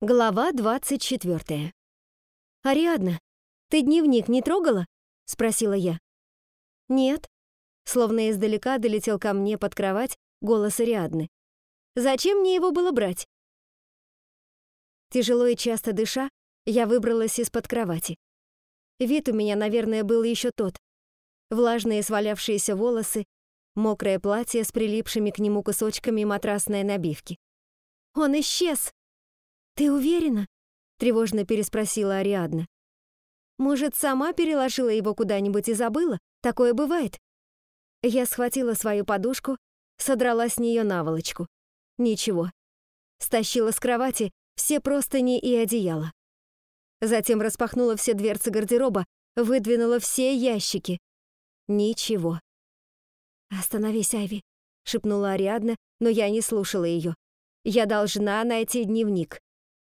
Глава 24. «Ариадна, ты дневник не трогала?» — спросила я. «Нет». Словно издалека долетел ко мне под кровать голос Ариадны. «Зачем мне его было брать?» Тяжело и часто дыша, я выбралась из-под кровати. Вид у меня, наверное, был еще тот. Влажные свалявшиеся волосы, мокрое платье с прилипшими к нему кусочками матрасной набивки. «Он исчез!» «Ты уверена?» — тревожно переспросила Ариадна. «Может, сама переложила его куда-нибудь и забыла? Такое бывает». Я схватила свою подушку, содрала с нее наволочку. Ничего. Стащила с кровати все простыни и одеяло. Затем распахнула все дверцы гардероба, выдвинула все ящики. Ничего. «Остановись, Айви», — шепнула Ариадна, но я не слушала ее. «Я должна найти дневник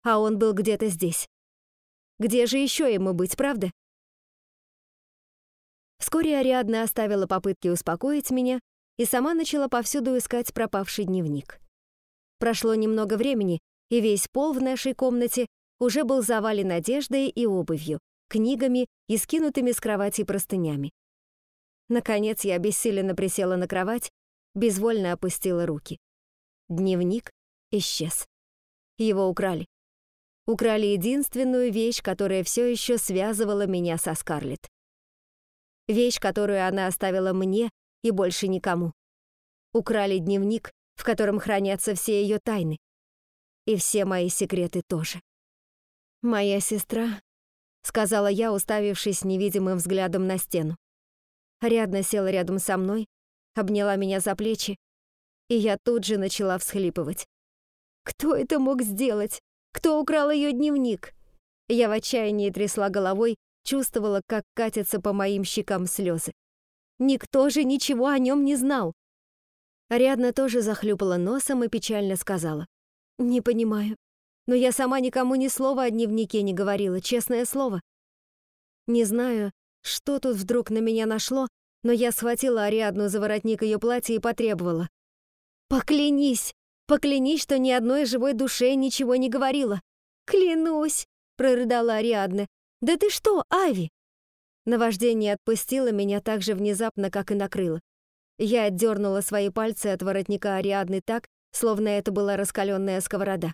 а он был где-то здесь. Где же еще ему быть, правда? Вскоре Ариадна оставила попытки успокоить меня и сама начала повсюду искать пропавший дневник. Прошло немного времени, и весь пол в нашей комнате уже был завален одеждой и обувью, книгами и скинутыми с кровати простынями. Наконец я бессиленно присела на кровать, безвольно опустила руки. Дневник исчез. Его украли украли единственную вещь, которая все еще связывала меня со Скарлетт. Вещь, которую она оставила мне и больше никому. Украли дневник, в котором хранятся все ее тайны. И все мои секреты тоже. «Моя сестра», — сказала я, уставившись невидимым взглядом на стену. Рядно села рядом со мной, обняла меня за плечи, и я тут же начала всхлипывать. «Кто это мог сделать? Кто украл ее дневник? Я в отчаянии трясла головой, чувствовала, как катятся по моим щекам слезы. Никто же ничего о нем не знал. Ариадна тоже захлюпала носом и печально сказала. «Не понимаю. Но я сама никому ни слова о дневнике не говорила, честное слово. Не знаю, что тут вдруг на меня нашло, но я схватила Ариадну за воротник ее платья и потребовала. «Поклянись! Поклянись, что ни одной живой душе ничего не говорила. Клянусь, прорыдала Ариадна. Да ты что, Ави? Наваждение отпустило меня так же внезапно, как и накрыло. Я отдернула свои пальцы от воротника Ариадны так, словно это была раскаленная сковорода.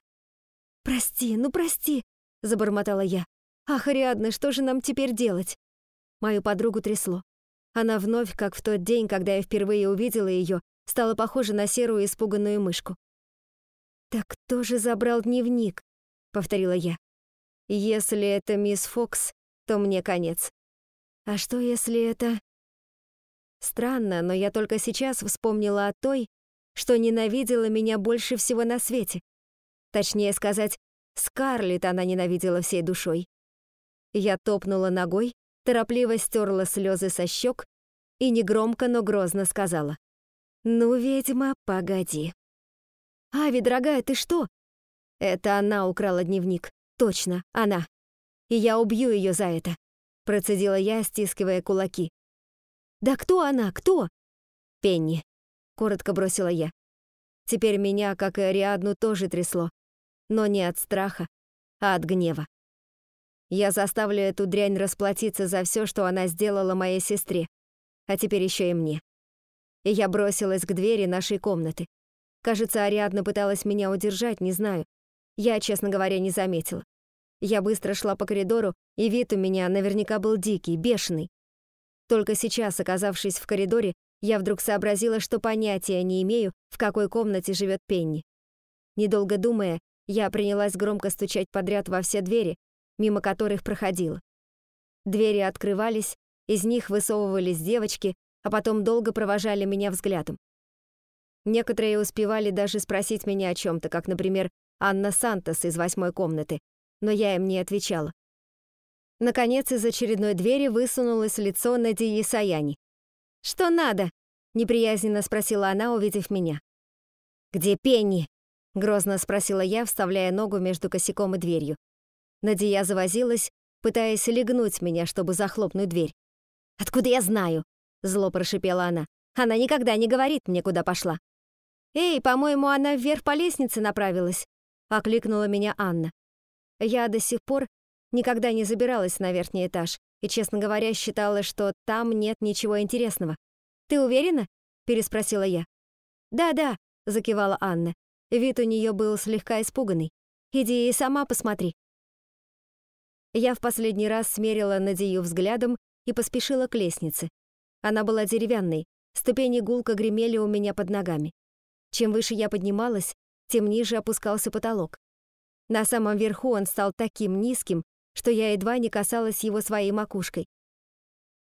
«Прости, ну прости!» — забормотала я. «Ах, Ариадна, что же нам теперь делать?» Мою подругу трясло. Она вновь, как в тот день, когда я впервые увидела ее, стала похожа на серую испуганную мышку. «Так кто же забрал дневник?» — повторила я. «Если это мисс Фокс, то мне конец. А что, если это...» Странно, но я только сейчас вспомнила о той, что ненавидела меня больше всего на свете. Точнее сказать, Скарлетт она ненавидела всей душой. Я топнула ногой, торопливо стерла слезы со щек и негромко, но грозно сказала. «Ну, ведьма, погоди». «Ави, дорогая, ты что?» «Это она украла дневник. Точно, она. И я убью ее за это», — процедила я, стискивая кулаки. «Да кто она? Кто?» «Пенни», — коротко бросила я. Теперь меня, как и Ариадну, тоже трясло. Но не от страха, а от гнева. Я заставлю эту дрянь расплатиться за все, что она сделала моей сестре, а теперь еще и мне. И я бросилась к двери нашей комнаты. Кажется, Ариадна пыталась меня удержать, не знаю. Я, честно говоря, не заметила. Я быстро шла по коридору, и вид у меня наверняка был дикий, бешеный. Только сейчас, оказавшись в коридоре, я вдруг сообразила, что понятия не имею, в какой комнате живет Пенни. Недолго думая, я принялась громко стучать подряд во все двери, мимо которых проходила. Двери открывались, из них высовывались девочки, а потом долго провожали меня взглядом. Некоторые успевали даже спросить меня о чем-то, как, например, Анна Сантос из восьмой комнаты, но я им не отвечала. Наконец, из очередной двери высунулось лицо Надии Саяни. «Что надо?» — неприязненно спросила она, увидев меня. «Где Пенни?» — грозно спросила я, вставляя ногу между косяком и дверью. Надия завозилась, пытаясь легнуть меня, чтобы захлопнуть дверь. «Откуда я знаю?» — зло прошипела она. «Она никогда не говорит мне, куда пошла. «Эй, по-моему, она вверх по лестнице направилась», — окликнула меня Анна. Я до сих пор никогда не забиралась на верхний этаж и, честно говоря, считала, что там нет ничего интересного. «Ты уверена?» — переспросила я. «Да-да», — закивала Анна. Вид у нее был слегка испуганный. «Иди и сама посмотри». Я в последний раз смерила Надию взглядом и поспешила к лестнице. Она была деревянной, ступени гулко гремели у меня под ногами. Чем выше я поднималась, тем ниже опускался потолок. На самом верху он стал таким низким, что я едва не касалась его своей макушкой.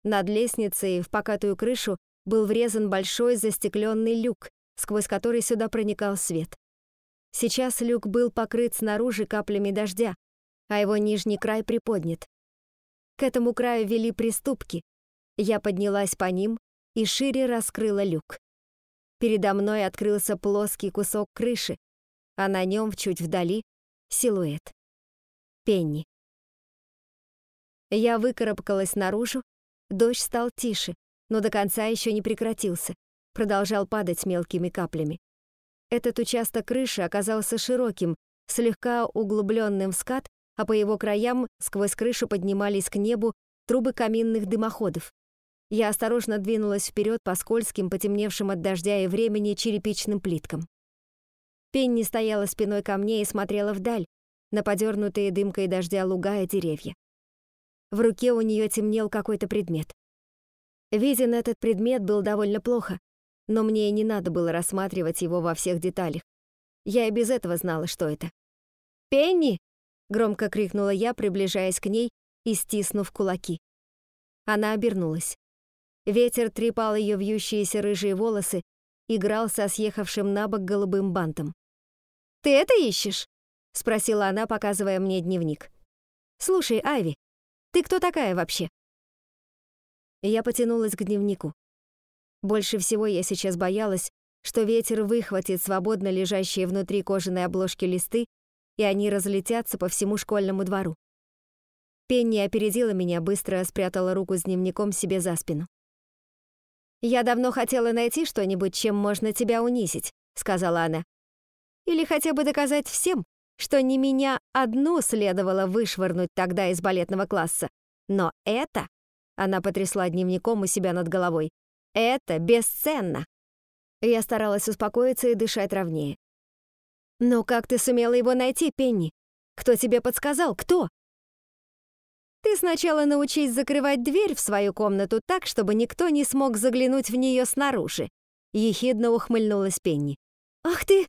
Над лестницей в покатую крышу был врезан большой застекленный люк, сквозь который сюда проникал свет. Сейчас люк был покрыт снаружи каплями дождя, а его нижний край приподнят. К этому краю вели приступки. Я поднялась по ним и шире раскрыла люк. Передо мной открылся плоский кусок крыши, а на нем чуть вдали силуэт. Пенни. Я выкарабкалась наружу, дождь стал тише, но до конца еще не прекратился, продолжал падать мелкими каплями. Этот участок крыши оказался широким, слегка углубленным в скат а по его краям сквозь крышу поднимались к небу трубы каминных дымоходов. Я осторожно двинулась вперед по скользким, потемневшим от дождя и времени черепичным плиткам. Пенни стояла спиной ко мне и смотрела вдаль, на подернутые дымкой дождя луга и деревья. В руке у нее темнел какой-то предмет. Виден этот предмет был довольно плохо, но мне и не надо было рассматривать его во всех деталях. Я и без этого знала, что это. «Пенни!» Громко крикнула я, приближаясь к ней и стиснув кулаки. Она обернулась. Ветер трепал ее вьющиеся рыжие волосы, играл со съехавшим на бок голубым бантом. «Ты это ищешь?» — спросила она, показывая мне дневник. «Слушай, Айви, ты кто такая вообще?» Я потянулась к дневнику. Больше всего я сейчас боялась, что ветер выхватит свободно лежащие внутри кожаной обложки листы и они разлетятся по всему школьному двору. Пенни опередила меня, быстро спрятала руку с дневником себе за спину. «Я давно хотела найти что-нибудь, чем можно тебя унизить», — сказала она. «Или хотя бы доказать всем, что не меня одну следовало вышвырнуть тогда из балетного класса. Но это...» — она потрясла дневником у себя над головой. «Это бесценно!» Я старалась успокоиться и дышать ровнее. «Но как ты сумела его найти, Пенни? Кто тебе подсказал? Кто?» «Ты сначала научись закрывать дверь в свою комнату так, чтобы никто не смог заглянуть в нее снаружи», — ехидно ухмыльнулась Пенни. «Ах ты!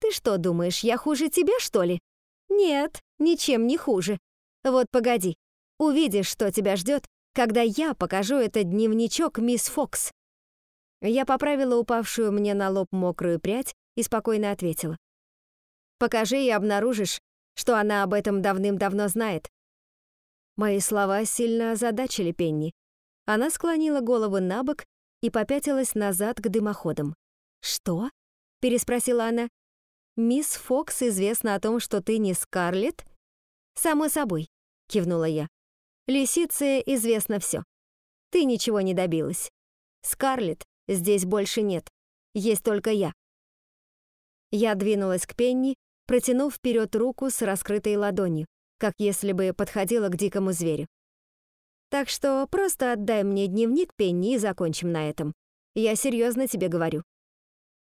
Ты что думаешь, я хуже тебя, что ли?» «Нет, ничем не хуже. Вот погоди, увидишь, что тебя ждет, когда я покажу этот дневничок мисс Фокс». Я поправила упавшую мне на лоб мокрую прядь и спокойно ответила. Покажи и обнаружишь, что она об этом давным-давно знает». Мои слова сильно озадачили Пенни. Она склонила голову на бок и попятилась назад к дымоходам. «Что?» — переспросила она. «Мисс Фокс известна о том, что ты не Скарлетт?» «Само собой», — кивнула я. «Лисице известно все. Ты ничего не добилась. Скарлетт здесь больше нет. Есть только я». Я двинулась к Пенни, протянув вперед руку с раскрытой ладонью, как если бы подходила к дикому зверю. Так что просто отдай мне дневник, Пенни, и закончим на этом. Я серьезно тебе говорю.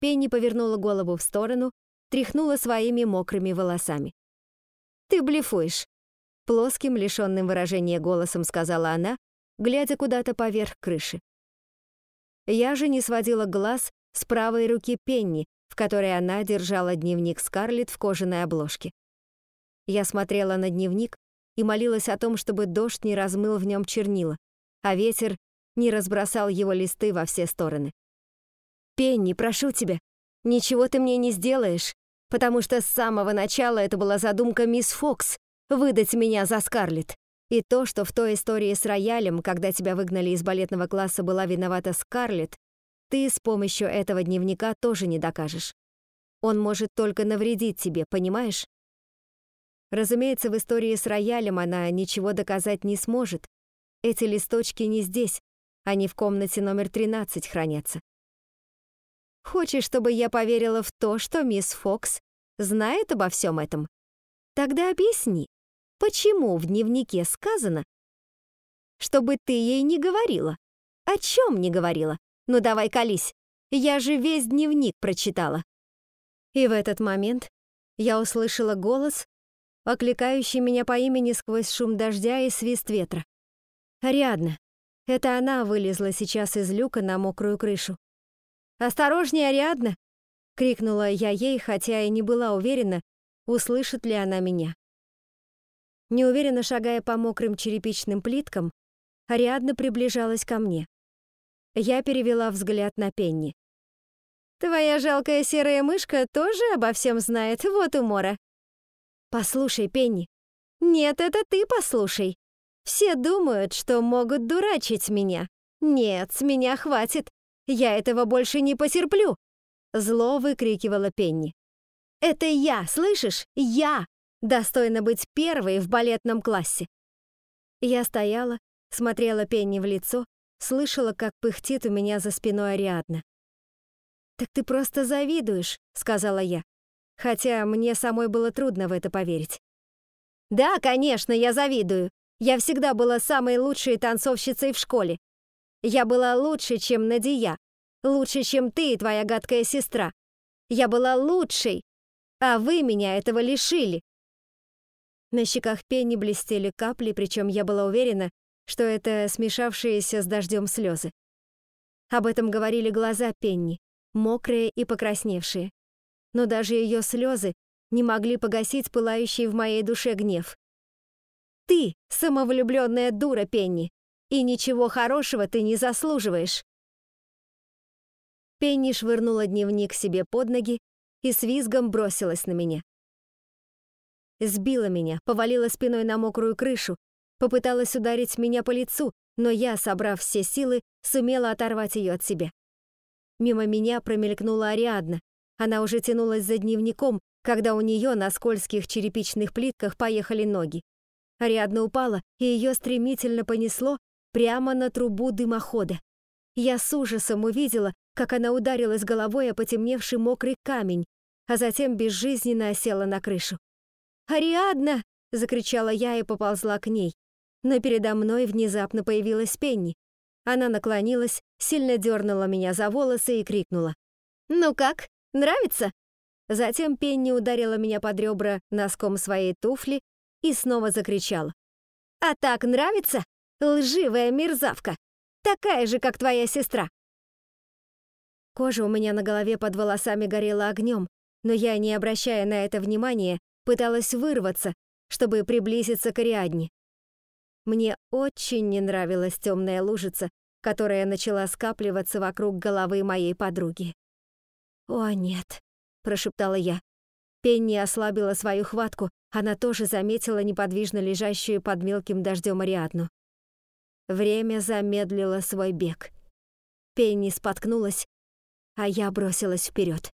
Пенни повернула голову в сторону, тряхнула своими мокрыми волосами. «Ты блефуешь», — плоским, лишенным выражения голосом сказала она, глядя куда-то поверх крыши. Я же не сводила глаз с правой руки Пенни, в которой она держала дневник Скарлетт в кожаной обложке. Я смотрела на дневник и молилась о том, чтобы дождь не размыл в нем чернила, а ветер не разбросал его листы во все стороны. «Пенни, прошу тебя, ничего ты мне не сделаешь, потому что с самого начала это была задумка мисс Фокс выдать меня за Скарлетт. И то, что в той истории с роялем, когда тебя выгнали из балетного класса, была виновата Скарлетт, ты с помощью этого дневника тоже не докажешь. Он может только навредить тебе, понимаешь? Разумеется, в истории с роялем она ничего доказать не сможет. Эти листочки не здесь, они в комнате номер 13 хранятся. Хочешь, чтобы я поверила в то, что мисс Фокс знает обо всем этом? Тогда объясни, почему в дневнике сказано, чтобы ты ей не говорила? О чем не говорила? Ну давай колись, я же весь дневник прочитала. И в этот момент я услышала голос, окликающий меня по имени сквозь шум дождя и свист ветра. Ариадна. Это она вылезла сейчас из люка на мокрую крышу. «Осторожнее, Ариадна!» — крикнула я ей, хотя и не была уверена, услышит ли она меня. Неуверенно шагая по мокрым черепичным плиткам, Ариадна приближалась ко мне. Я перевела взгляд на Пенни. «Твоя жалкая серая мышка тоже обо всем знает, вот умора». «Послушай, Пенни». «Нет, это ты послушай. Все думают, что могут дурачить меня. Нет, с меня хватит. Я этого больше не потерплю!» Зло выкрикивала Пенни. «Это я, слышишь? Я! Достойна быть первой в балетном классе!» Я стояла, смотрела Пенни в лицо, слышала, как пыхтит у меня за спиной Ариадна. «Так ты просто завидуешь», — сказала я, хотя мне самой было трудно в это поверить. «Да, конечно, я завидую. Я всегда была самой лучшей танцовщицей в школе. Я была лучше, чем Надия, лучше, чем ты и твоя гадкая сестра. Я была лучшей, а вы меня этого лишили». На щеках Пенни блестели капли, причем я была уверена, что это смешавшиеся с дождем слезы. Об этом говорили глаза Пенни, мокрые и покрасневшие. Но даже ее слезы не могли погасить пылающий в моей душе гнев. Ты самовлюбленная дура, Пенни, и ничего хорошего ты не заслуживаешь. Пенни швырнула дневник себе под ноги и с визгом бросилась на меня. Сбила меня, повалила спиной на мокрую крышу, попыталась ударить меня по лицу, но я, собрав все силы, сумела оторвать ее от себя. Мимо меня промелькнула Ариадна. Она уже тянулась за дневником, когда у нее на скользких черепичных плитках поехали ноги. Ариадна упала, и ее стремительно понесло прямо на трубу дымохода. Я с ужасом увидела, как она ударилась головой о потемневший мокрый камень, а затем безжизненно осела на крышу. «Ариадна!» — закричала я и поползла к ней. Но передо мной внезапно появилась Пенни. Она наклонилась, сильно дернула меня за волосы и крикнула. «Ну как, нравится?» Затем Пенни ударила меня под ребра носком своей туфли и снова закричал. «А так нравится? Лживая мерзавка! Такая же, как твоя сестра!» Кожа у меня на голове под волосами горела огнем, но я, не обращая на это внимания, пыталась вырваться, чтобы приблизиться к Ариадне. Мне очень не нравилась темная лужица, которая начала скапливаться вокруг головы моей подруги. «О, нет», — прошептала я. Пенни ослабила свою хватку, она тоже заметила неподвижно лежащую под мелким дождем Ариадну. Время замедлило свой бег. Пенни споткнулась, а я бросилась вперед.